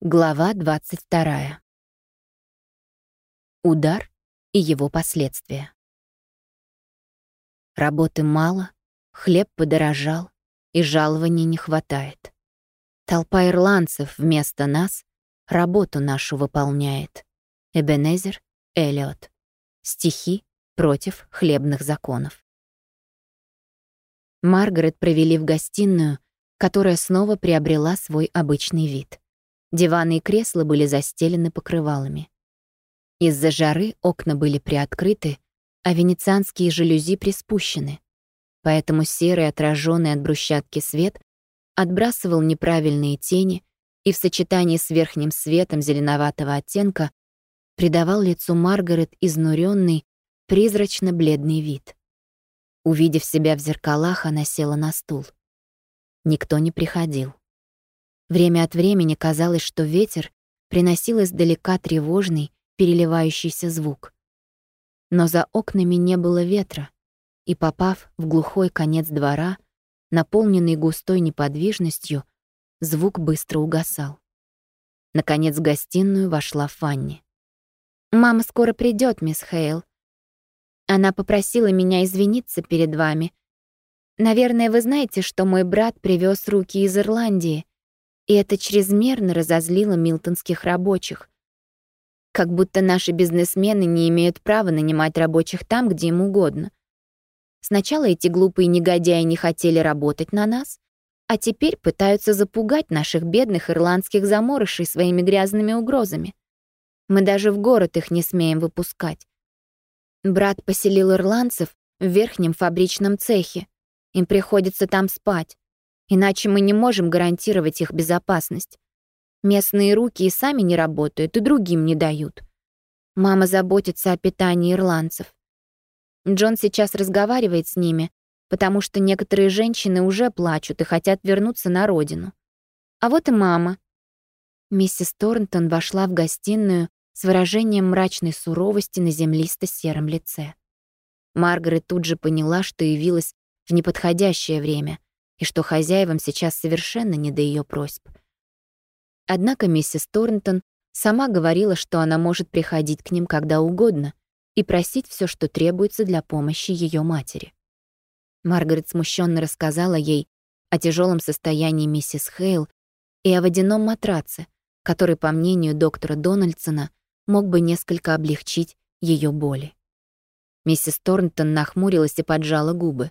Глава 22. Удар и его последствия. Работы мало, хлеб подорожал, и жалований не хватает. Толпа ирландцев вместо нас работу нашу выполняет. Эбенезер, Элиот. Стихи против хлебных законов. Маргарет провели в гостиную, которая снова приобрела свой обычный вид — Диваны и кресла были застелены покрывалами. Из-за жары окна были приоткрыты, а венецианские жалюзи приспущены. Поэтому серый, отраженный от брусчатки свет отбрасывал неправильные тени и в сочетании с верхним светом зеленоватого оттенка придавал лицу Маргарет изнуренный, призрачно-бледный вид. Увидев себя в зеркалах, она села на стул. Никто не приходил. Время от времени казалось, что ветер приносил издалека тревожный, переливающийся звук. Но за окнами не было ветра, и, попав в глухой конец двора, наполненный густой неподвижностью, звук быстро угасал. Наконец в гостиную вошла Фанни. «Мама скоро придет, мисс Хейл. Она попросила меня извиниться перед вами. Наверное, вы знаете, что мой брат привез руки из Ирландии, и это чрезмерно разозлило милтонских рабочих. Как будто наши бизнесмены не имеют права нанимать рабочих там, где им угодно. Сначала эти глупые негодяи не хотели работать на нас, а теперь пытаются запугать наших бедных ирландских заморышей своими грязными угрозами. Мы даже в город их не смеем выпускать. Брат поселил ирландцев в верхнем фабричном цехе. Им приходится там спать. Иначе мы не можем гарантировать их безопасность. Местные руки и сами не работают, и другим не дают. Мама заботится о питании ирландцев. Джон сейчас разговаривает с ними, потому что некоторые женщины уже плачут и хотят вернуться на родину. А вот и мама. Миссис Торнтон вошла в гостиную с выражением мрачной суровости на землисто-сером лице. Маргарет тут же поняла, что явилась в неподходящее время — и что хозяевам сейчас совершенно не до ее просьб. Однако миссис Торнтон сама говорила, что она может приходить к ним когда угодно и просить все, что требуется для помощи ее матери. Маргарет смущенно рассказала ей о тяжелом состоянии миссис Хейл и о водяном матраце, который, по мнению доктора Дональдсона, мог бы несколько облегчить ее боли. Миссис Торнтон нахмурилась и поджала губы.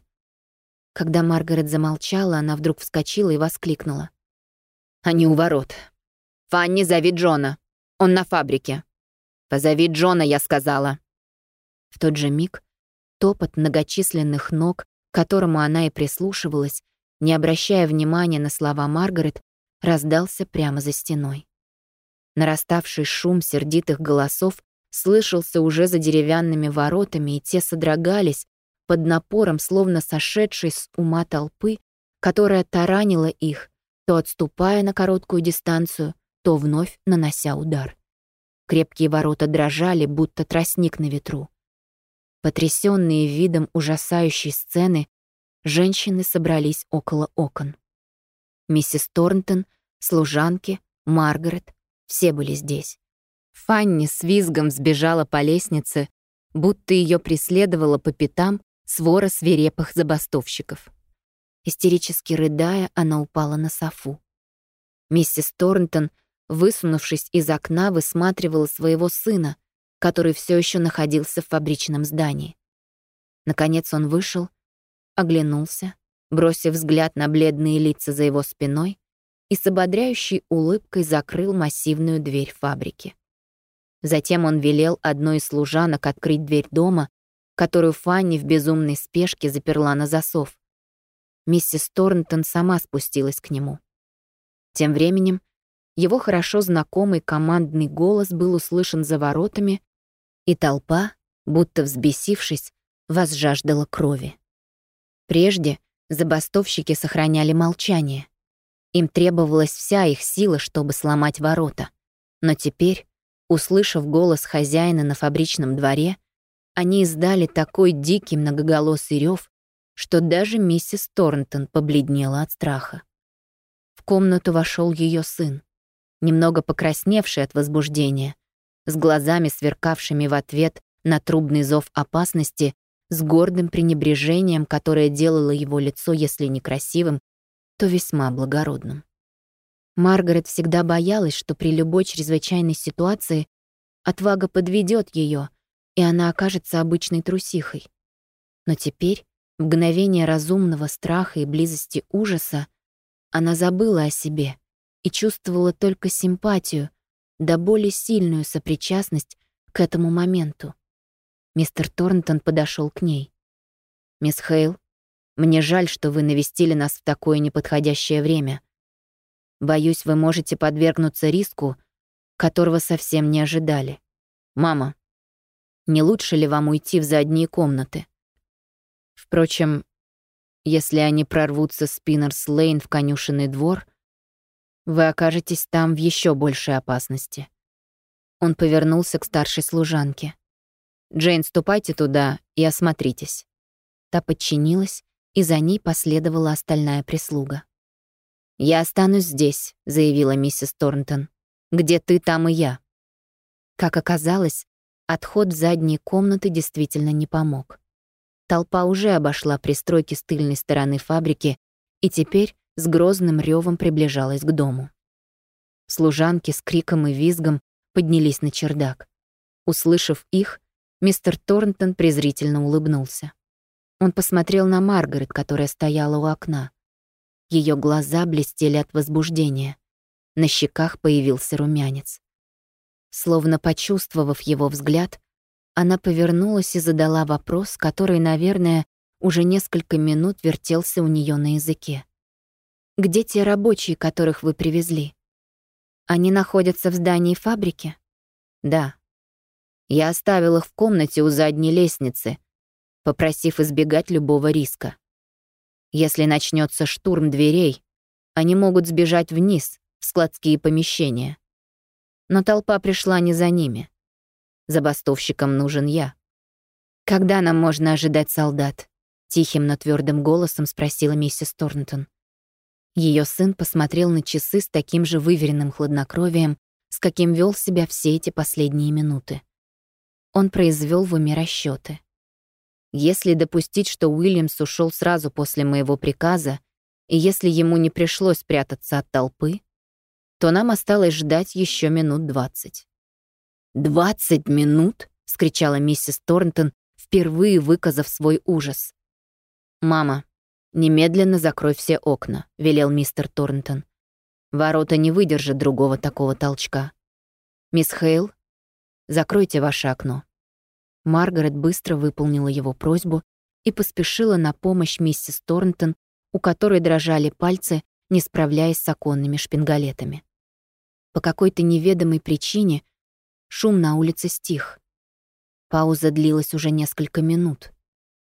Когда Маргарет замолчала, она вдруг вскочила и воскликнула. «Они у ворот. Фанни, зови Джона. Он на фабрике. Позови Джона, я сказала». В тот же миг топот многочисленных ног, к которому она и прислушивалась, не обращая внимания на слова Маргарет, раздался прямо за стеной. Нараставший шум сердитых голосов слышался уже за деревянными воротами, и те содрогались, под напором, словно сошедшей с ума толпы, которая таранила их, то отступая на короткую дистанцию, то вновь нанося удар. Крепкие ворота дрожали, будто тростник на ветру. Потрясенные видом ужасающей сцены, женщины собрались около окон. Миссис Торнтон, служанки, Маргарет — все были здесь. Фанни с визгом сбежала по лестнице, будто ее преследовала по пятам свора свирепых забастовщиков. Истерически рыдая, она упала на софу. Миссис Торнтон, высунувшись из окна, высматривала своего сына, который все еще находился в фабричном здании. Наконец он вышел, оглянулся, бросив взгляд на бледные лица за его спиной и с ободряющей улыбкой закрыл массивную дверь фабрики. Затем он велел одной из служанок открыть дверь дома которую Фанни в безумной спешке заперла на засов. Миссис Торнтон сама спустилась к нему. Тем временем его хорошо знакомый командный голос был услышан за воротами, и толпа, будто взбесившись, возжаждала крови. Прежде забастовщики сохраняли молчание. Им требовалась вся их сила, чтобы сломать ворота. Но теперь, услышав голос хозяина на фабричном дворе, они издали такой дикий многоголосый рев, что даже миссис Торнтон побледнела от страха. В комнату вошел ее сын. немного покрасневший от возбуждения, с глазами, сверкавшими в ответ на трубный зов опасности, с гордым пренебрежением, которое делало его лицо, если не красивым, то весьма благородным. Маргарет всегда боялась, что при любой чрезвычайной ситуации отвага подведет ее, и она окажется обычной трусихой. Но теперь, в мгновение разумного страха и близости ужаса, она забыла о себе и чувствовала только симпатию, да более сильную сопричастность к этому моменту. Мистер Торнтон подошел к ней. «Мисс Хейл, мне жаль, что вы навестили нас в такое неподходящее время. Боюсь, вы можете подвергнуться риску, которого совсем не ожидали. Мама, не лучше ли вам уйти в задние комнаты? Впрочем, если они прорвутся с Пиннерс-Лейн в конюшенный двор, вы окажетесь там в еще большей опасности. Он повернулся к старшей служанке. «Джейн, ступайте туда и осмотритесь». Та подчинилась, и за ней последовала остальная прислуга. «Я останусь здесь», — заявила миссис Торнтон. «Где ты, там и я». Как оказалось, отход в задние комнаты действительно не помог. Толпа уже обошла пристройки с тыльной стороны фабрики и теперь с грозным ревом приближалась к дому. Служанки с криком и визгом поднялись на чердак. Услышав их, мистер Торнтон презрительно улыбнулся. Он посмотрел на Маргарет, которая стояла у окна. Ее глаза блестели от возбуждения. На щеках появился румянец. Словно почувствовав его взгляд, она повернулась и задала вопрос, который, наверное, уже несколько минут вертелся у нее на языке. «Где те рабочие, которых вы привезли? Они находятся в здании фабрики?» «Да. Я оставил их в комнате у задней лестницы, попросив избегать любого риска. Если начнется штурм дверей, они могут сбежать вниз, в складские помещения. Но толпа пришла не за ними. Забастовщикам нужен я. «Когда нам можно ожидать солдат?» — тихим, но твердым голосом спросила миссис Торнтон. Ее сын посмотрел на часы с таким же выверенным хладнокровием, с каким вел себя все эти последние минуты. Он произвел в уме расчеты. Если допустить, что Уильямс ушел сразу после моего приказа, и если ему не пришлось прятаться от толпы, то нам осталось ждать еще минут двадцать. «Двадцать минут?» — скричала миссис Торнтон, впервые выказав свой ужас. «Мама, немедленно закрой все окна», — велел мистер Торнтон. «Ворота не выдержат другого такого толчка. Мисс Хейл, закройте ваше окно». Маргарет быстро выполнила его просьбу и поспешила на помощь миссис Торнтон, у которой дрожали пальцы, не справляясь с оконными шпингалетами. По какой-то неведомой причине шум на улице стих. Пауза длилась уже несколько минут.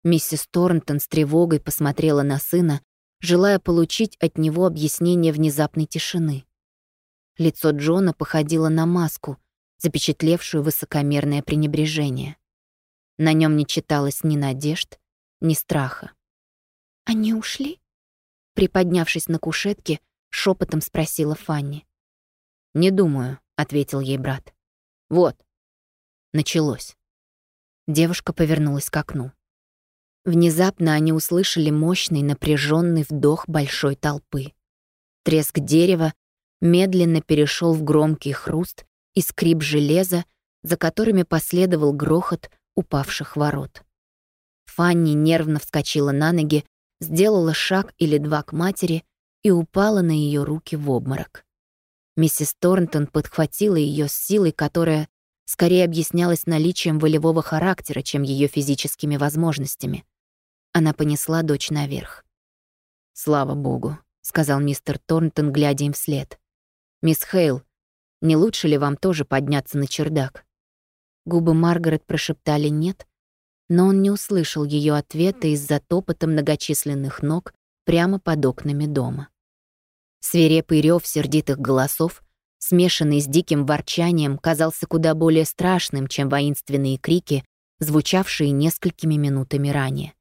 Миссис Торнтон с тревогой посмотрела на сына, желая получить от него объяснение внезапной тишины. Лицо Джона походило на маску, запечатлевшую высокомерное пренебрежение. На нем не читалось ни надежд, ни страха. «Они ушли?» Приподнявшись на кушетке, шепотом спросила Фанни. «Не думаю», — ответил ей брат. «Вот». Началось. Девушка повернулась к окну. Внезапно они услышали мощный напряженный вдох большой толпы. Треск дерева медленно перешел в громкий хруст и скрип железа, за которыми последовал грохот упавших ворот. Фанни нервно вскочила на ноги, сделала шаг или два к матери и упала на ее руки в обморок. Миссис Торнтон подхватила ее с силой, которая скорее объяснялась наличием волевого характера, чем ее физическими возможностями. Она понесла дочь наверх. «Слава богу», — сказал мистер Торнтон, глядя им вслед. «Мисс Хейл, не лучше ли вам тоже подняться на чердак?» Губы Маргарет прошептали «нет», но он не услышал ее ответа из-за топота многочисленных ног прямо под окнами дома. Свирепый рев сердитых голосов, смешанный с диким ворчанием, казался куда более страшным, чем воинственные крики, звучавшие несколькими минутами ранее.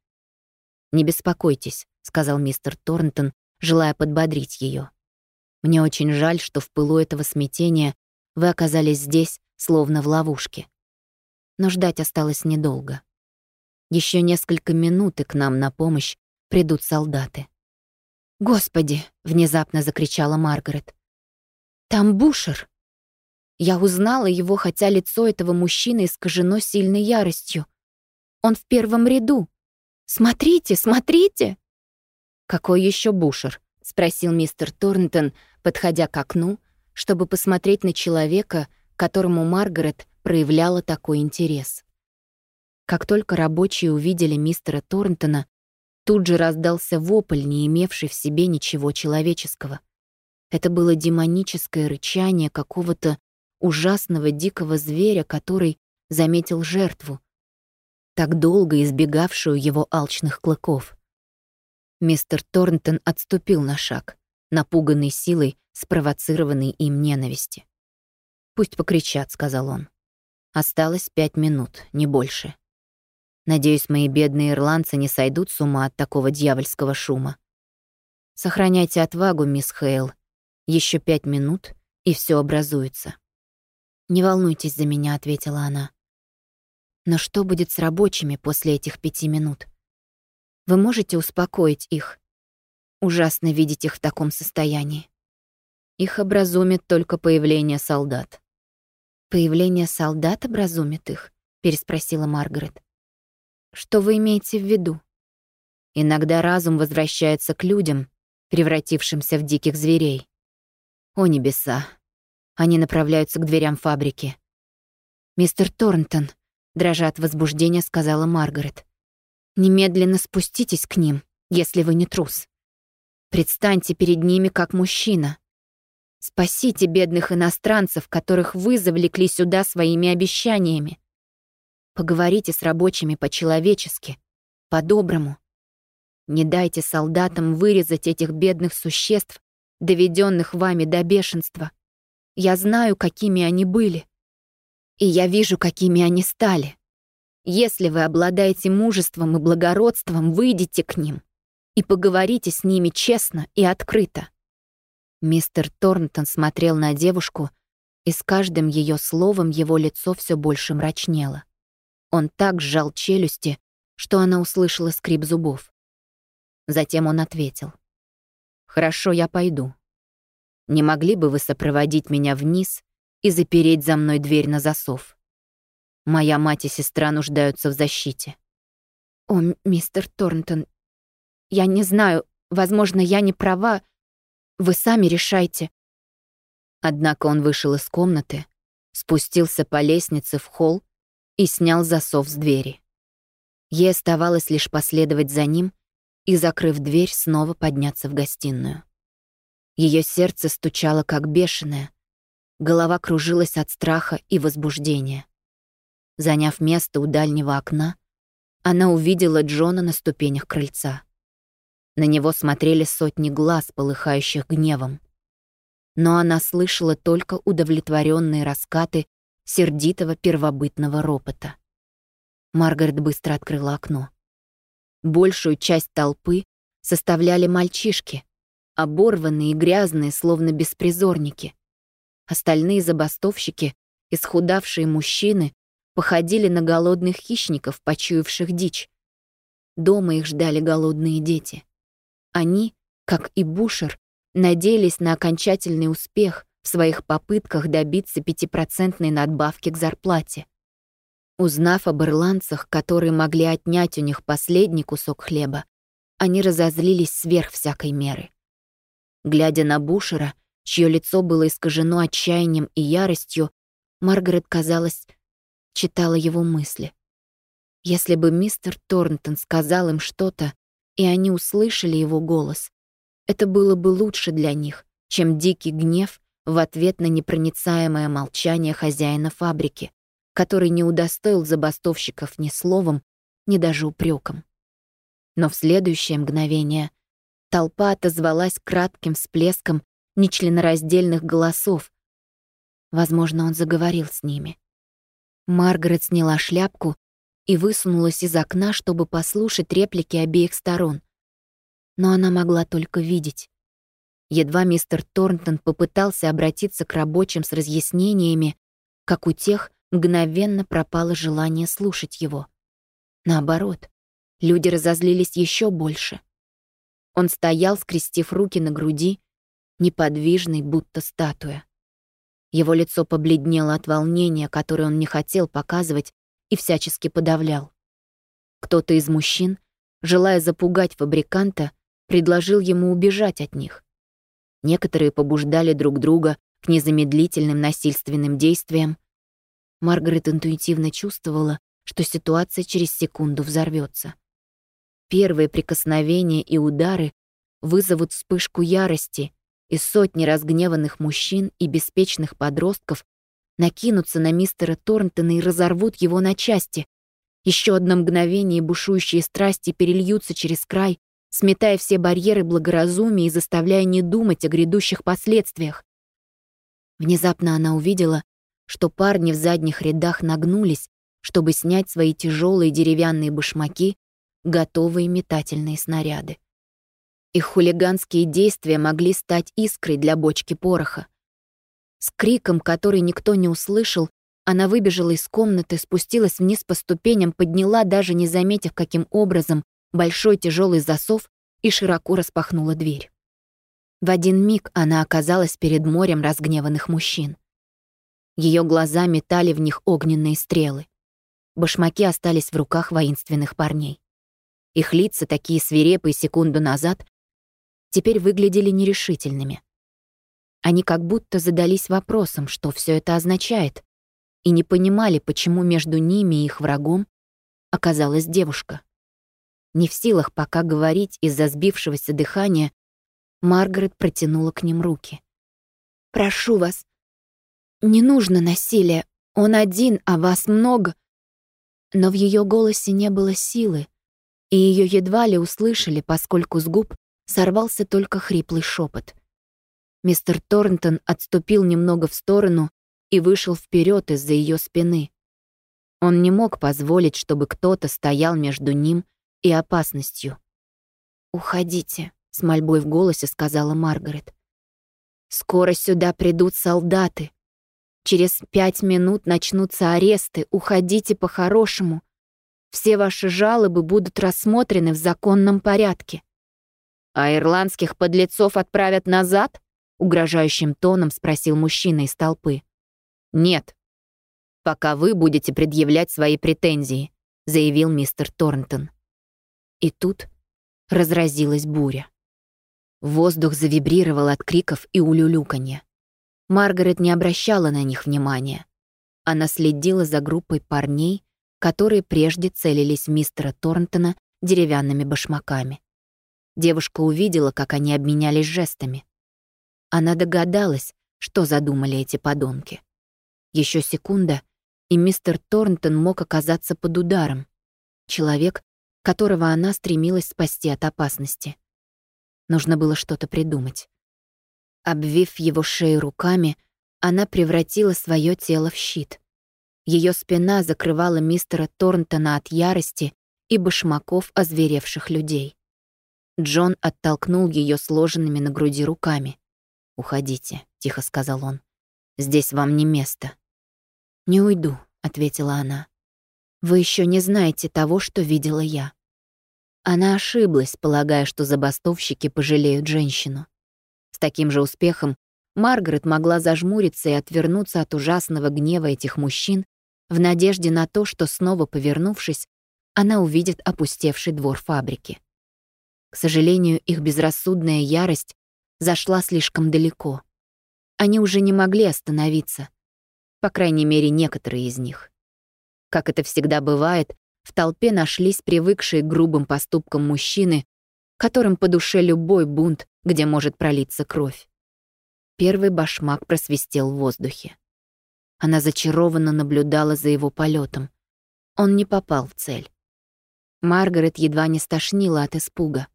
«Не беспокойтесь», — сказал мистер Торнтон, желая подбодрить ее. Мне очень жаль, что в пылу этого смятения вы оказались здесь, словно в ловушке. Но ждать осталось недолго. Еще несколько минут, и к нам на помощь придут солдаты. «Господи!» — внезапно закричала Маргарет. «Там Бушер!» Я узнала его, хотя лицо этого мужчины искажено сильной яростью. Он в первом ряду. «Смотрите, смотрите!» «Какой еще Бушер?» — спросил мистер Торнтон, подходя к окну, чтобы посмотреть на человека, которому Маргарет проявляла такой интерес. Как только рабочие увидели мистера Торнтона, тут же раздался вопль, не имевший в себе ничего человеческого. Это было демоническое рычание какого-то ужасного дикого зверя, который заметил жертву, так долго избегавшую его алчных клыков. Мистер Торнтон отступил на шаг, напуганный силой, спровоцированной им ненависти. «Пусть покричат», — сказал он. «Осталось пять минут, не больше. Надеюсь, мои бедные ирландцы не сойдут с ума от такого дьявольского шума. Сохраняйте отвагу, мисс Хейл. Еще пять минут, и все образуется». «Не волнуйтесь за меня», — ответила она. «Но что будет с рабочими после этих пяти минут? Вы можете успокоить их? Ужасно видеть их в таком состоянии. Их образумит только появление солдат». «Появление солдат образумит их?» — переспросила Маргарет. «Что вы имеете в виду?» Иногда разум возвращается к людям, превратившимся в диких зверей. О небеса, они направляются к дверям фабрики. «Мистер Торнтон», — дрожа от возбуждения, сказала Маргарет. «Немедленно спуститесь к ним, если вы не трус. Предстаньте перед ними как мужчина. Спасите бедных иностранцев, которых вы завлекли сюда своими обещаниями. Поговорите с рабочими по-человечески, по-доброму. Не дайте солдатам вырезать этих бедных существ, доведенных вами до бешенства. Я знаю, какими они были. И я вижу, какими они стали. Если вы обладаете мужеством и благородством, выйдите к ним и поговорите с ними честно и открыто. Мистер Торнтон смотрел на девушку, и с каждым ее словом его лицо все больше мрачнело. Он так сжал челюсти, что она услышала скрип зубов. Затем он ответил. «Хорошо, я пойду. Не могли бы вы сопроводить меня вниз и запереть за мной дверь на засов? Моя мать и сестра нуждаются в защите». «О, мистер Торнтон, я не знаю, возможно, я не права. Вы сами решайте». Однако он вышел из комнаты, спустился по лестнице в холл и снял засов с двери. Ей оставалось лишь последовать за ним и, закрыв дверь, снова подняться в гостиную. Ее сердце стучало как бешеное. Голова кружилась от страха и возбуждения. Заняв место у дальнего окна, она увидела Джона на ступенях крыльца. На него смотрели сотни глаз, полыхающих гневом. Но она слышала только удовлетворенные раскаты сердитого первобытного ропота. Маргарет быстро открыла окно. Большую часть толпы составляли мальчишки, оборванные и грязные, словно беспризорники. Остальные забастовщики, исхудавшие мужчины, походили на голодных хищников, почуявших дичь. Дома их ждали голодные дети. Они, как и Бушер, надеялись на окончательный успех в своих попытках добиться пятипроцентной надбавки к зарплате. Узнав об ирландцах, которые могли отнять у них последний кусок хлеба, они разозлились сверх всякой меры. Глядя на Бушера, чье лицо было искажено отчаянием и яростью, Маргарет, казалось, читала его мысли. Если бы мистер Торнтон сказал им что-то, и они услышали его голос, это было бы лучше для них, чем дикий гнев в ответ на непроницаемое молчание хозяина фабрики, который не удостоил забастовщиков ни словом, ни даже упреком. Но в следующее мгновение Толпа отозвалась кратким всплеском нечленораздельных голосов. Возможно, он заговорил с ними. Маргарет сняла шляпку и высунулась из окна, чтобы послушать реплики обеих сторон. Но она могла только видеть. Едва мистер Торнтон попытался обратиться к рабочим с разъяснениями, как у тех мгновенно пропало желание слушать его. Наоборот, люди разозлились еще больше. Он стоял, скрестив руки на груди, неподвижный, будто статуя. Его лицо побледнело от волнения, которое он не хотел показывать и всячески подавлял. Кто-то из мужчин, желая запугать фабриканта, предложил ему убежать от них. Некоторые побуждали друг друга к незамедлительным насильственным действиям. Маргарет интуитивно чувствовала, что ситуация через секунду взорвется. Первые прикосновения и удары вызовут вспышку ярости, и сотни разгневанных мужчин и беспечных подростков накинутся на мистера Торнтона и разорвут его на части. Еще одно мгновение бушующие страсти перельются через край, сметая все барьеры благоразумия и заставляя не думать о грядущих последствиях. Внезапно она увидела, что парни в задних рядах нагнулись, чтобы снять свои тяжелые деревянные башмаки, готовые метательные снаряды. Их хулиганские действия могли стать искрой для бочки пороха. С криком, который никто не услышал, она выбежала из комнаты, спустилась вниз по ступеням, подняла, даже не заметив, каким образом, большой тяжелый засов и широко распахнула дверь. В один миг она оказалась перед морем разгневанных мужчин. Ее глаза метали в них огненные стрелы. Башмаки остались в руках воинственных парней. Их лица, такие свирепые секунду назад, теперь выглядели нерешительными. Они как будто задались вопросом, что все это означает, и не понимали, почему между ними и их врагом оказалась девушка. Не в силах пока говорить из-за сбившегося дыхания, Маргарет протянула к ним руки. «Прошу вас, не нужно насилия, он один, а вас много». Но в ее голосе не было силы, и ее едва ли услышали, поскольку с губ сорвался только хриплый шепот. Мистер Торнтон отступил немного в сторону и вышел вперед из-за ее спины. Он не мог позволить, чтобы кто-то стоял между ним и опасностью. «Уходите», — с мольбой в голосе сказала Маргарет. «Скоро сюда придут солдаты. Через пять минут начнутся аресты. Уходите по-хорошему. Все ваши жалобы будут рассмотрены в законном порядке». «А ирландских подлецов отправят назад?» — угрожающим тоном спросил мужчина из толпы. «Нет. Пока вы будете предъявлять свои претензии», — заявил мистер Торнтон. И тут разразилась буря. Воздух завибрировал от криков и улюлюканья. Маргарет не обращала на них внимания. Она следила за группой парней, которые прежде целились в мистера Торнтона деревянными башмаками. Девушка увидела, как они обменялись жестами. Она догадалась, что задумали эти подонки. Еще секунда, и мистер Торнтон мог оказаться под ударом. Человек, которого она стремилась спасти от опасности. Нужно было что-то придумать. Обвив его шею руками, она превратила свое тело в щит. Ее спина закрывала мистера Торнтона от ярости и башмаков озверевших людей. Джон оттолкнул ее сложенными на груди руками. «Уходите», — тихо сказал он. «Здесь вам не место». «Не уйду», — ответила она. «Вы еще не знаете того, что видела я». Она ошиблась, полагая, что забастовщики пожалеют женщину. С таким же успехом Маргарет могла зажмуриться и отвернуться от ужасного гнева этих мужчин в надежде на то, что снова повернувшись, она увидит опустевший двор фабрики. К сожалению, их безрассудная ярость зашла слишком далеко. Они уже не могли остановиться. По крайней мере, некоторые из них. Как это всегда бывает, в толпе нашлись привыкшие к грубым поступкам мужчины, которым по душе любой бунт, где может пролиться кровь. Первый башмак просвистел в воздухе. Она зачарованно наблюдала за его полетом. Он не попал в цель. Маргарет едва не стошнила от испуга.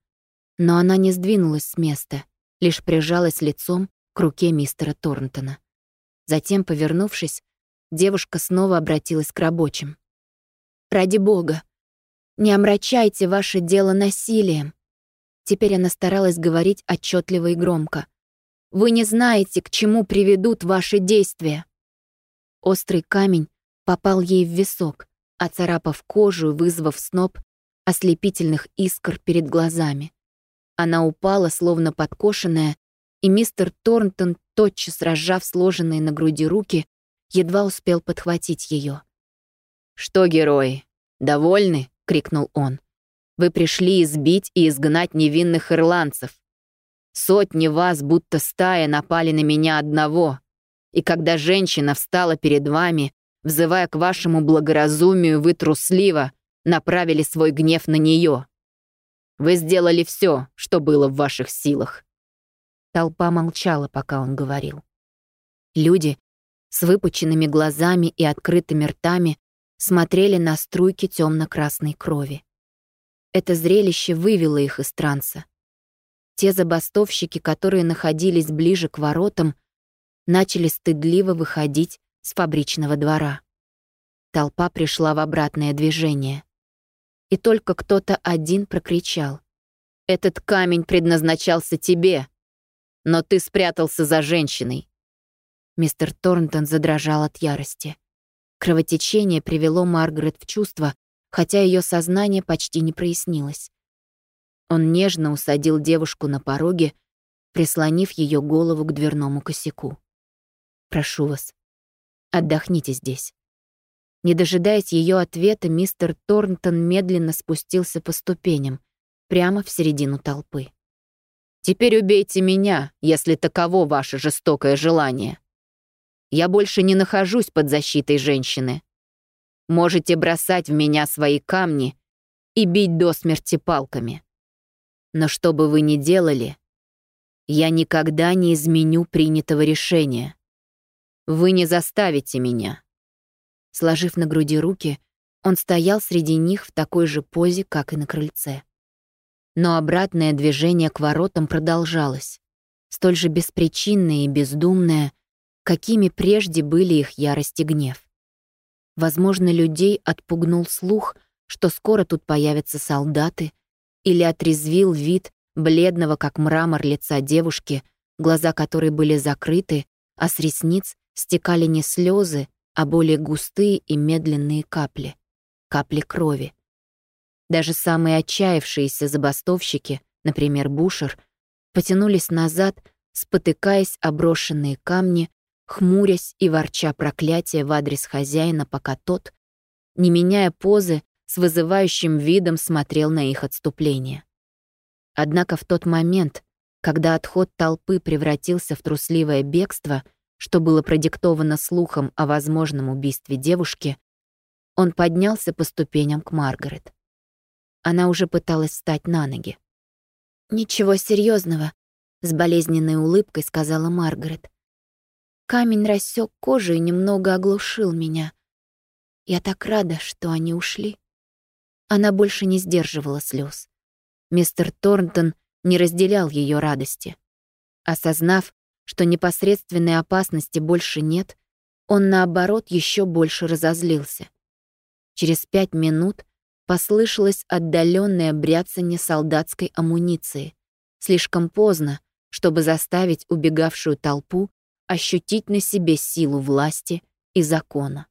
Но она не сдвинулась с места, лишь прижалась лицом к руке мистера Торнтона. Затем, повернувшись, девушка снова обратилась к рабочим. «Ради бога, не омрачайте ваше дело насилием». Теперь она старалась говорить отчетливо и громко. Вы не знаете, к чему приведут ваши действия. Острый камень попал ей в висок, оцарапав кожу и вызвав сноп ослепительных искр перед глазами. Она упала, словно подкошенная, и мистер Торнтон, тотчас разжав сложенные на груди руки, едва успел подхватить ее. «Что, герои, довольны?» — крикнул он. «Вы пришли избить и изгнать невинных ирландцев. Сотни вас, будто стая, напали на меня одного. И когда женщина встала перед вами, взывая к вашему благоразумию, вы трусливо направили свой гнев на нее. Вы сделали все, что было в ваших силах. Толпа молчала, пока он говорил. Люди с выпученными глазами и открытыми ртами смотрели на струйки темно-красной крови. Это зрелище вывело их из транса. Те забастовщики, которые находились ближе к воротам, начали стыдливо выходить с фабричного двора. Толпа пришла в обратное движение. И только кто-то один прокричал. «Этот камень предназначался тебе, но ты спрятался за женщиной». Мистер Торнтон задрожал от ярости. Кровотечение привело Маргарет в чувство, хотя ее сознание почти не прояснилось. Он нежно усадил девушку на пороге, прислонив ее голову к дверному косяку. «Прошу вас, отдохните здесь». Не дожидаясь ее ответа, мистер Торнтон медленно спустился по ступеням, прямо в середину толпы. «Теперь убейте меня, если таково ваше жестокое желание. Я больше не нахожусь под защитой женщины. Можете бросать в меня свои камни и бить до смерти палками. Но что бы вы ни делали, я никогда не изменю принятого решения. Вы не заставите меня». Сложив на груди руки, он стоял среди них в такой же позе, как и на крыльце. Но обратное движение к воротам продолжалось, столь же беспричинное и бездумное, какими прежде были их ярость и гнев. Возможно, людей отпугнул слух, что скоро тут появятся солдаты, или отрезвил вид бледного, как мрамор лица девушки, глаза которой были закрыты, а с ресниц стекали не слезы, а более густые и медленные капли, капли крови. Даже самые отчаявшиеся забастовщики, например, Бушер, потянулись назад, спотыкаясь о брошенные камни, хмурясь и ворча проклятия в адрес хозяина, пока тот, не меняя позы, с вызывающим видом смотрел на их отступление. Однако в тот момент, когда отход толпы превратился в трусливое бегство — что было продиктовано слухом о возможном убийстве девушки, он поднялся по ступеням к Маргарет. Она уже пыталась встать на ноги. «Ничего серьезного, с болезненной улыбкой сказала Маргарет. Камень рассек кожу и немного оглушил меня. Я так рада, что они ушли. Она больше не сдерживала слез. Мистер Торнтон не разделял ее радости. Осознав, что непосредственной опасности больше нет, он, наоборот, еще больше разозлился. Через пять минут послышалось отдаленное бряцание солдатской амуниции. Слишком поздно, чтобы заставить убегавшую толпу ощутить на себе силу власти и закона.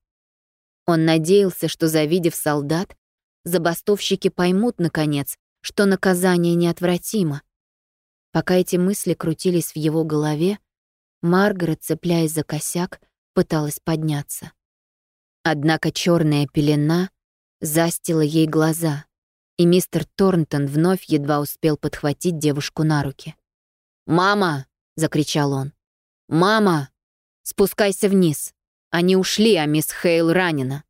Он надеялся, что, завидев солдат, забастовщики поймут, наконец, что наказание неотвратимо. Пока эти мысли крутились в его голове, Маргарет, цепляясь за косяк, пыталась подняться. Однако черная пелена застила ей глаза, и мистер Торнтон вновь едва успел подхватить девушку на руки. «Мама!» — закричал он. «Мама! Спускайся вниз! Они ушли, а мисс Хейл ранена!»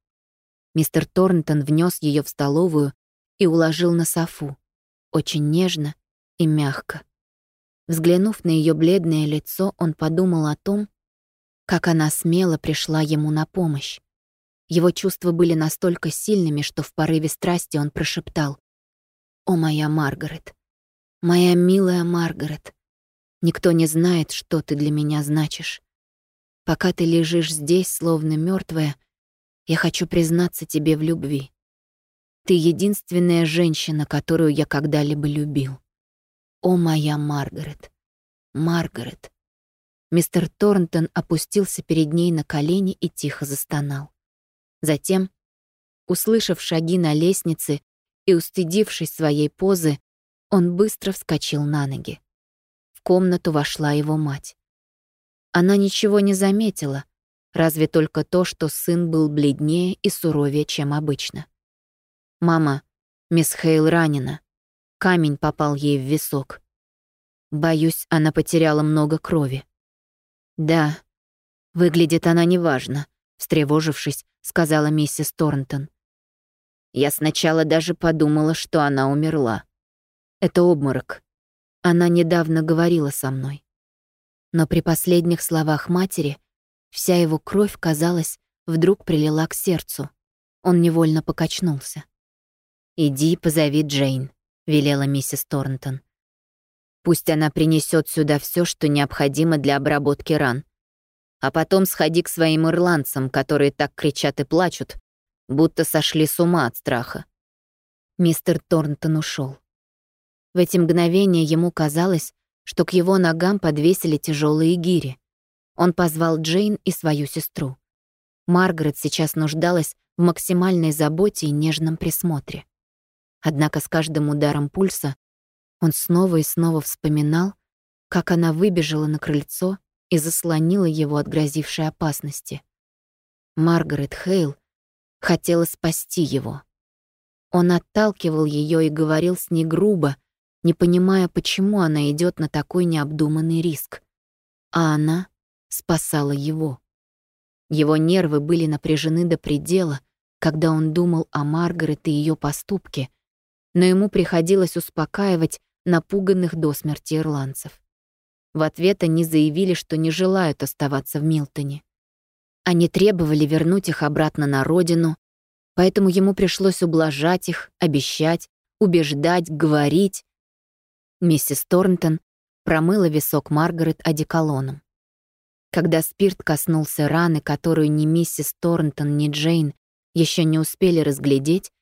Мистер Торнтон внес ее в столовую и уложил на софу, очень нежно и мягко. Взглянув на ее бледное лицо, он подумал о том, как она смело пришла ему на помощь. Его чувства были настолько сильными, что в порыве страсти он прошептал «О, моя Маргарет! Моя милая Маргарет! Никто не знает, что ты для меня значишь. Пока ты лежишь здесь, словно мертвая, я хочу признаться тебе в любви. Ты единственная женщина, которую я когда-либо любил. О, моя Маргарет! Маргарет! Мистер Торнтон опустился перед ней на колени и тихо застонал. Затем, услышав шаги на лестнице и устыдившись своей позы, он быстро вскочил на ноги. Комнату вошла его мать. Она ничего не заметила, разве только то, что сын был бледнее и суровее, чем обычно. «Мама, мисс Хейл ранена. Камень попал ей в висок. Боюсь, она потеряла много крови». «Да, выглядит она неважно», — встревожившись, сказала миссис Торнтон. «Я сначала даже подумала, что она умерла. Это обморок. Она недавно говорила со мной». Но при последних словах матери вся его кровь, казалось, вдруг прилила к сердцу. Он невольно покачнулся. «Иди позови Джейн», — велела миссис Торнтон. «Пусть она принесет сюда все, что необходимо для обработки ран. А потом сходи к своим ирландцам, которые так кричат и плачут, будто сошли с ума от страха». Мистер Торнтон ушел. В эти мгновения ему казалось, что к его ногам подвесили тяжелые гири. Он позвал Джейн и свою сестру. Маргарет сейчас нуждалась в максимальной заботе и нежном присмотре. Однако с каждым ударом пульса он снова и снова вспоминал, как она выбежала на крыльцо и заслонила его от грозившей опасности. Маргарет Хейл хотела спасти его. Он отталкивал ее и говорил с ней грубо, не понимая, почему она идет на такой необдуманный риск. А она спасала его. Его нервы были напряжены до предела, когда он думал о Маргарет и ее поступке, но ему приходилось успокаивать напуганных до смерти ирландцев. В ответ они заявили, что не желают оставаться в Милтоне. Они требовали вернуть их обратно на родину, поэтому ему пришлось ублажать их, обещать, убеждать, говорить. Миссис Торнтон промыла висок Маргарет одеколоном. Когда спирт коснулся раны, которую ни миссис Торнтон, ни Джейн еще не успели разглядеть,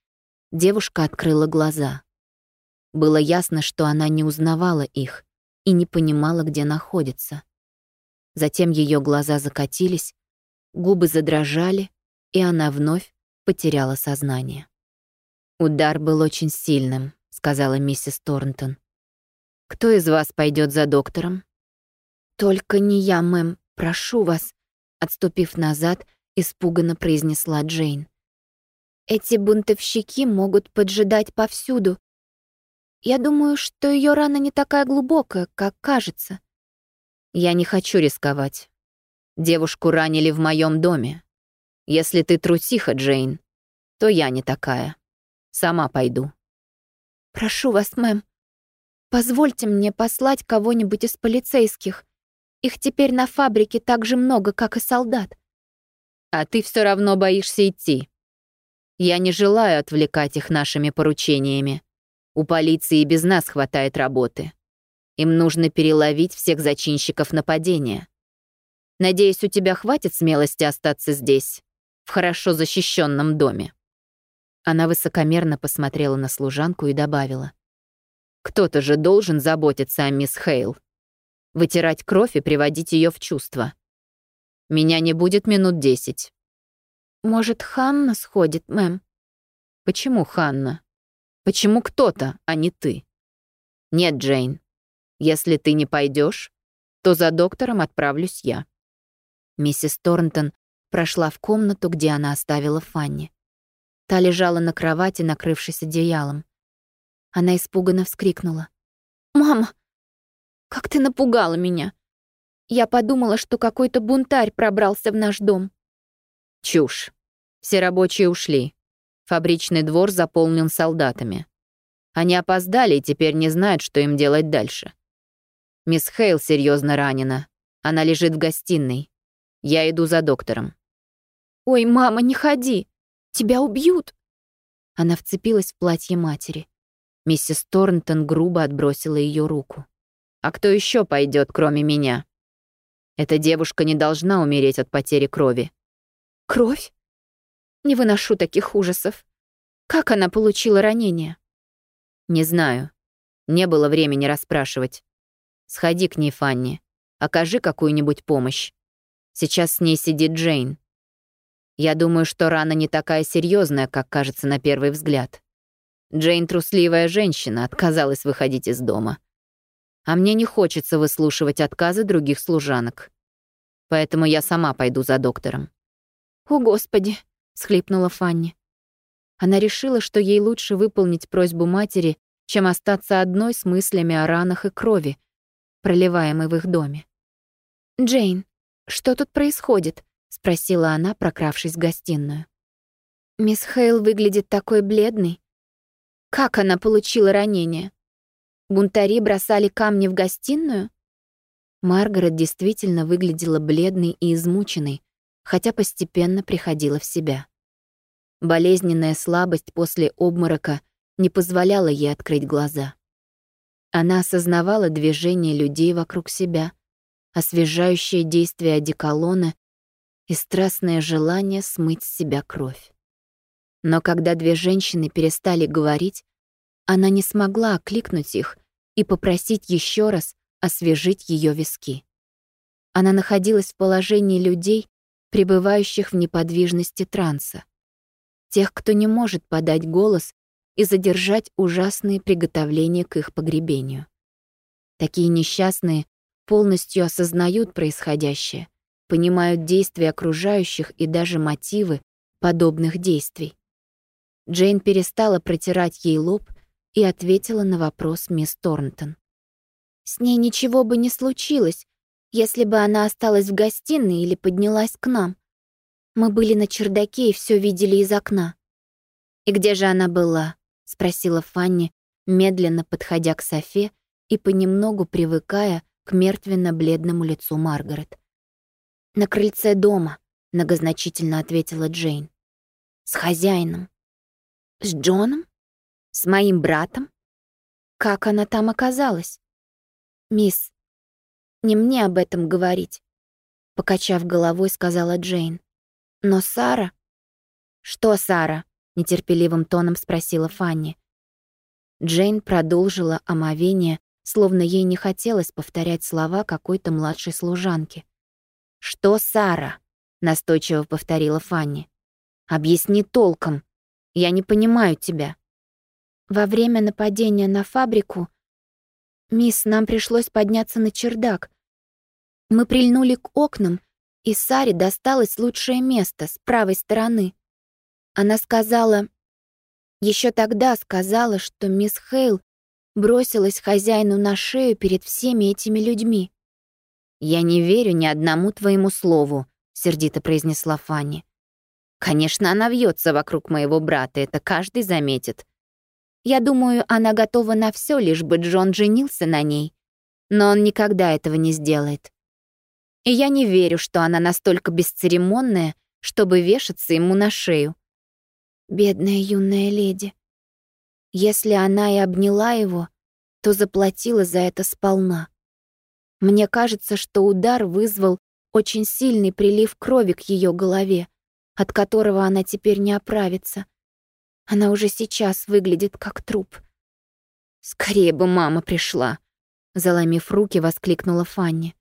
Девушка открыла глаза. Было ясно, что она не узнавала их и не понимала, где находится. Затем ее глаза закатились, губы задрожали, и она вновь потеряла сознание. «Удар был очень сильным», — сказала миссис Торнтон. «Кто из вас пойдет за доктором?» «Только не я, мэм, прошу вас», — отступив назад, испуганно произнесла Джейн. Эти бунтовщики могут поджидать повсюду. Я думаю, что ее рана не такая глубокая, как кажется. Я не хочу рисковать. Девушку ранили в моем доме. Если ты трусиха, Джейн, то я не такая. Сама пойду. Прошу вас, мэм, позвольте мне послать кого-нибудь из полицейских. Их теперь на фабрике так же много, как и солдат. А ты все равно боишься идти. Я не желаю отвлекать их нашими поручениями. У полиции без нас хватает работы. Им нужно переловить всех зачинщиков нападения. Надеюсь, у тебя хватит смелости остаться здесь, в хорошо защищенном доме». Она высокомерно посмотрела на служанку и добавила. «Кто-то же должен заботиться о мисс Хейл. Вытирать кровь и приводить ее в чувство. Меня не будет минут десять. «Может, Ханна сходит, мэм?» «Почему Ханна? Почему кто-то, а не ты?» «Нет, Джейн. Если ты не пойдешь, то за доктором отправлюсь я». Миссис Торнтон прошла в комнату, где она оставила Фанни. Та лежала на кровати, накрывшись одеялом. Она испуганно вскрикнула. «Мама, как ты напугала меня! Я подумала, что какой-то бунтарь пробрался в наш дом». «Чушь. Все рабочие ушли. Фабричный двор заполнен солдатами. Они опоздали и теперь не знают, что им делать дальше. Мисс Хейл серьезно ранена. Она лежит в гостиной. Я иду за доктором. «Ой, мама, не ходи! Тебя убьют!» Она вцепилась в платье матери. Миссис Торнтон грубо отбросила ее руку. «А кто еще пойдет, кроме меня?» «Эта девушка не должна умереть от потери крови». «Кровь? Не выношу таких ужасов. Как она получила ранение? Не знаю. Не было времени расспрашивать. Сходи к ней, Фанни. окажи какую-нибудь помощь. Сейчас с ней сидит Джейн. Я думаю, что рана не такая серьезная, как кажется на первый взгляд. Джейн трусливая женщина, отказалась выходить из дома. А мне не хочется выслушивать отказы других служанок. Поэтому я сама пойду за доктором. «О, Господи!» — схлипнула Фанни. Она решила, что ей лучше выполнить просьбу матери, чем остаться одной с мыслями о ранах и крови, проливаемой в их доме. «Джейн, что тут происходит?» — спросила она, прокравшись в гостиную. «Мисс Хейл выглядит такой бледной. Как она получила ранение? Бунтари бросали камни в гостиную?» Маргарет действительно выглядела бледной и измученной, хотя постепенно приходила в себя. Болезненная слабость после обморока не позволяла ей открыть глаза. Она осознавала движение людей вокруг себя, освежающее действие одеколона и страстное желание смыть с себя кровь. Но когда две женщины перестали говорить, она не смогла окликнуть их и попросить еще раз освежить ее виски. Она находилась в положении людей, пребывающих в неподвижности транса. Тех, кто не может подать голос и задержать ужасные приготовления к их погребению. Такие несчастные полностью осознают происходящее, понимают действия окружающих и даже мотивы подобных действий. Джейн перестала протирать ей лоб и ответила на вопрос мисс Торнтон. «С ней ничего бы не случилось, если бы она осталась в гостиной или поднялась к нам. Мы были на чердаке и все видели из окна». «И где же она была?» — спросила Фанни, медленно подходя к Софе и понемногу привыкая к мертвенно-бледному лицу Маргарет. «На крыльце дома», — многозначительно ответила Джейн. «С хозяином». «С Джоном? С моим братом? Как она там оказалась?» «Мисс, не мне об этом говорить», — покачав головой, сказала Джейн. «Но Сара...» «Что Сара?» — нетерпеливым тоном спросила Фанни. Джейн продолжила омовение, словно ей не хотелось повторять слова какой-то младшей служанки. «Что, Сара?» — настойчиво повторила Фанни. «Объясни толком. Я не понимаю тебя». Во время нападения на фабрику, мисс, нам пришлось подняться на чердак. Мы прильнули к окнам, и Саре досталось лучшее место с правой стороны. Она сказала... еще тогда сказала, что мисс Хейл бросилась хозяину на шею перед всеми этими людьми. «Я не верю ни одному твоему слову», — сердито произнесла Фанни. «Конечно, она вьется вокруг моего брата, это каждый заметит. Я думаю, она готова на все, лишь бы Джон женился на ней. Но он никогда этого не сделает. И я не верю, что она настолько бесцеремонная, чтобы вешаться ему на шею. Бедная юная леди. Если она и обняла его, то заплатила за это сполна. Мне кажется, что удар вызвал очень сильный прилив крови к ее голове, от которого она теперь не оправится. Она уже сейчас выглядит как труп. «Скорее бы мама пришла», — заломив руки, воскликнула Фанни.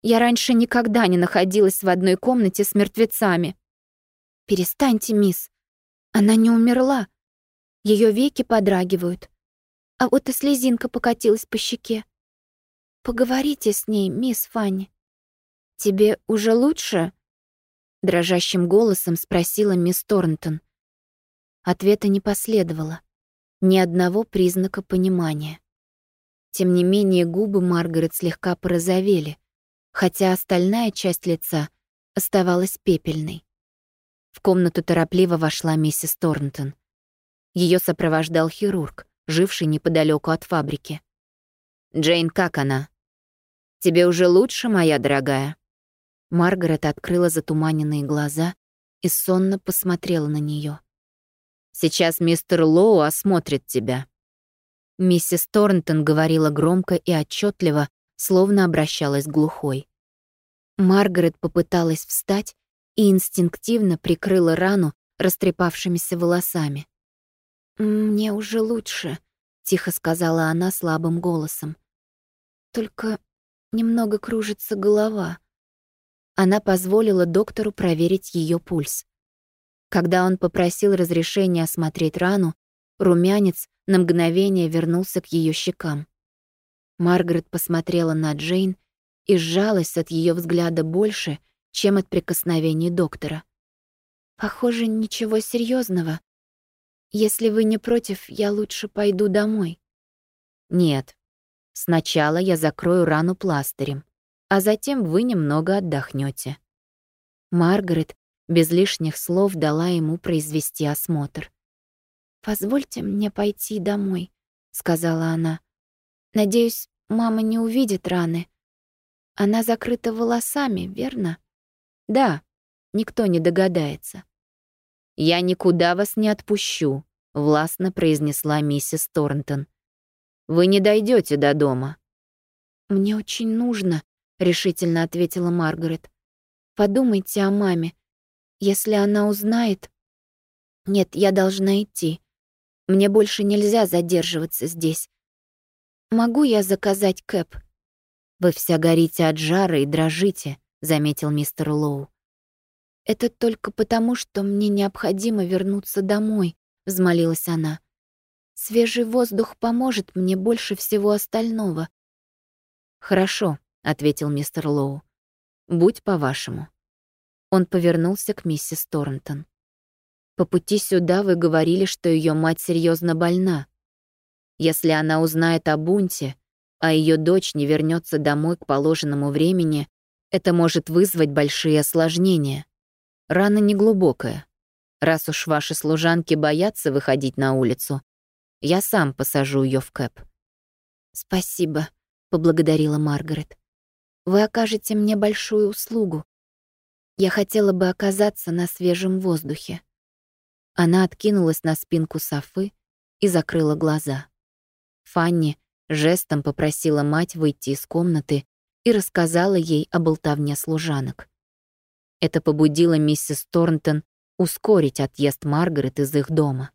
«Я раньше никогда не находилась в одной комнате с мертвецами». «Перестаньте, мисс. Она не умерла. Ее веки подрагивают. А вот и слезинка покатилась по щеке. Поговорите с ней, мисс Фанни. Тебе уже лучше? Дрожащим голосом спросила мисс Торнтон. Ответа не последовало. Ни одного признака понимания. Тем не менее, губы Маргарет слегка порозовели, хотя остальная часть лица оставалась пепельной. В комнату торопливо вошла миссис Торнтон. Ее сопровождал хирург, живший неподалеку от фабрики. «Джейн, как она?» «Тебе уже лучше, моя дорогая?» Маргарет открыла затуманенные глаза и сонно посмотрела на нее. «Сейчас мистер Лоу осмотрит тебя». Миссис Торнтон говорила громко и отчетливо, словно обращалась глухой. Маргарет попыталась встать и инстинктивно прикрыла рану растрепавшимися волосами. «Мне уже лучше», — тихо сказала она слабым голосом. «Только немного кружится голова. Она позволила доктору проверить ее пульс. Когда он попросил разрешения осмотреть рану, румянец на мгновение вернулся к ее щекам. Маргарет посмотрела на Джейн и сжалась от ее взгляда больше, чем от прикосновений доктора. «Похоже, ничего серьезного. Если вы не против, я лучше пойду домой». «Нет. Сначала я закрою рану пластырем, а затем вы немного отдохнете. Маргарет без лишних слов дала ему произвести осмотр. «Позвольте мне пойти домой», — сказала она. «Надеюсь, мама не увидит раны. Она закрыта волосами, верно?» «Да, никто не догадается». «Я никуда вас не отпущу», — властно произнесла миссис Торнтон. «Вы не дойдете до дома». «Мне очень нужно», — решительно ответила Маргарет. «Подумайте о маме. Если она узнает...» «Нет, я должна идти. Мне больше нельзя задерживаться здесь. Могу я заказать кэп?» «Вы вся горите от жара и дрожите», — заметил мистер Лоу. «Это только потому, что мне необходимо вернуться домой», — взмолилась она. «Свежий воздух поможет мне больше всего остального». «Хорошо», — ответил мистер Лоу. «Будь по-вашему». Он повернулся к миссис Торнтон. «По пути сюда вы говорили, что ее мать серьезно больна. Если она узнает о бунте, а ее дочь не вернется домой к положенному времени, это может вызвать большие осложнения. Рана неглубокая. Раз уж ваши служанки боятся выходить на улицу, я сам посажу ее в кэп». «Спасибо», — поблагодарила Маргарет. «Вы окажете мне большую услугу. Я хотела бы оказаться на свежем воздухе. Она откинулась на спинку софы и закрыла глаза. Фанни жестом попросила мать выйти из комнаты и рассказала ей о болтовне служанок. Это побудило миссис Торнтон ускорить отъезд Маргарет из их дома.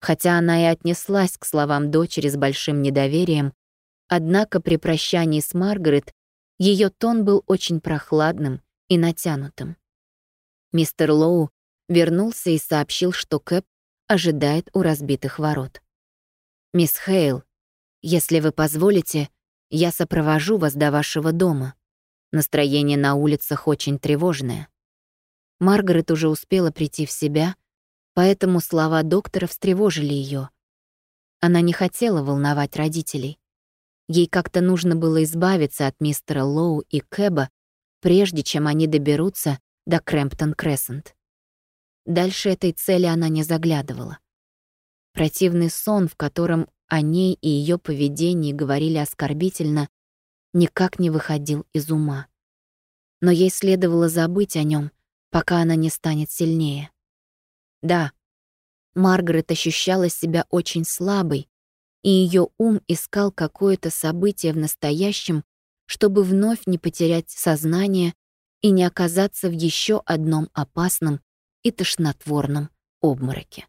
Хотя она и отнеслась к словам дочери с большим недоверием, однако при прощании с Маргарет ее тон был очень прохладным и натянутым. Мистер Лоу вернулся и сообщил, что Кэп ожидает у разбитых ворот. «Мисс Хейл, если вы позволите, я сопровожу вас до вашего дома. Настроение на улицах очень тревожное». Маргарет уже успела прийти в себя, поэтому слова доктора встревожили ее. Она не хотела волновать родителей. Ей как-то нужно было избавиться от мистера Лоу и Кэба прежде чем они доберутся до Крэмптон-Крессент. Дальше этой цели она не заглядывала. Противный сон, в котором о ней и ее поведении говорили оскорбительно, никак не выходил из ума. Но ей следовало забыть о нем, пока она не станет сильнее. Да, Маргарет ощущала себя очень слабой, и ее ум искал какое-то событие в настоящем, чтобы вновь не потерять сознание и не оказаться в еще одном опасном и тошнотворном обмороке.